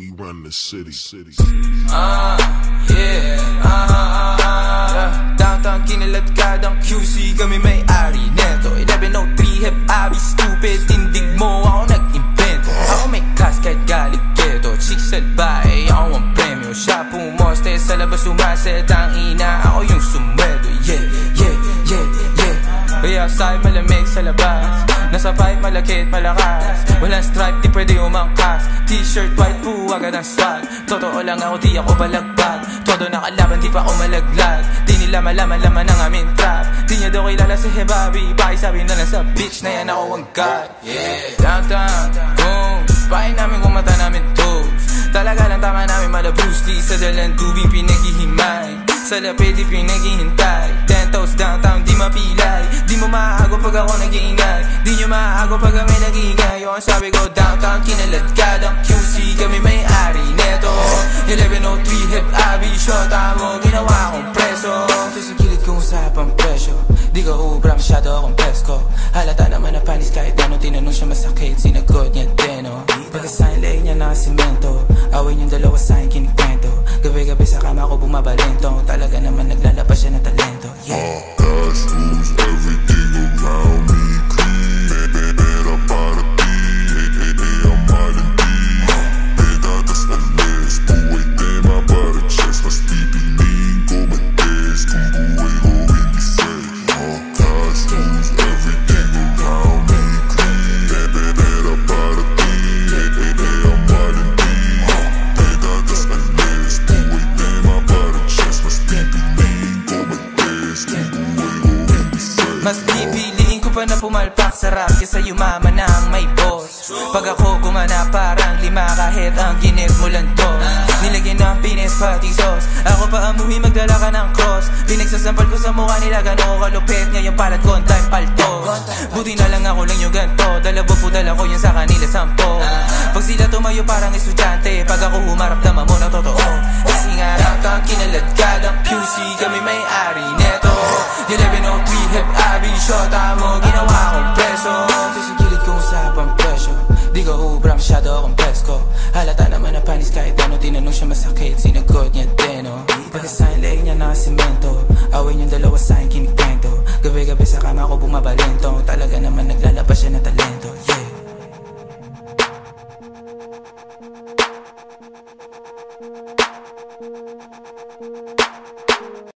We run the city. city. Ah, yeah, ah, ah, ah. Downtown kinaladkadang QC Kami may-ari neto 1103 hip abi stupid Tindig mo ako nag-invento Ako may class kahit galit keto Chicks at bae, ako ang premyo Siya pumoste sa labas umaset Ang ina, ako yung sumweldo Yeah, yeah, yeah, yeah Way outside malamig sa labas Nasa pipe malakit malakas. Walang stripe di pwede umangkas. T-shirt white agad ang swag. Totoo lang ako di ako balagbag. Todo nakalaban di pa ako malaglag. Di nila malaman laman ang aming trap. Di niya daw kilala si Hebabi Pakisabi na lang sa bitch na yan ako ang god Yeah, downtown, boom. Pahay namin kung mata namin toes Talaga lang tama namin mala Bruce Lee. Sa dalang tubig pinaghihimay. Sa lapid di pinaghihintay. Ten toes downtown di mapilay Di mo maago pag ako nag-iingay. Di nyo maago pag kami nag-iingay. Yung sabi ko downtown kinaladkadang QC Kami may-ari neto. 1103 hip abi Shota mo ginawa kong preso. Ito sa gilid kong usapang presyo. Di ka ubra masyado akong presko. Halata naman na panis kahit ano Tinanong siya masakit Sinagot niya din oh. Pagkasahin lay niya na simento Gabi-gabi sa kama ko bumabalento Talaga naman naglalabas siya ng talento. Yeah. Cash rules everything Mas pipiliin ko pa na pumalpak sa rap Kesa yumaman na ang may boss. Pag ako gumana parang lima kahit ang ginit mo lang to. Nilagyan ng pines pati sauce. Ako pa amuhi magdala ka ng cross. Pinagsasampal ko sa mukha nila gano'n ko kalupit. Ngayon palat ko time paltos. Buti na lang ako lang yung ganto. Dalawa po dala ko yun sa kanila sampo. Pag sila tumayo parang estudyante. Pag ako humarap naman mo na totoo. Kasi nga downtown kinaladkadang QC Kami may-ari Shota mo, ginawa kong preso. Sisigilid ko sa habang presyo Di ko ubra masyado akong presko. Halata naman na panis kahit ano Tinanong siya masakit, sinagot niya din oh. Pagkasahin leeg niya na simento. Away niyong dalawa sa akin kinikento Gabi-gabi sa kama ko bumabalento. Talaga naman naglalabas siya na talento Yeah.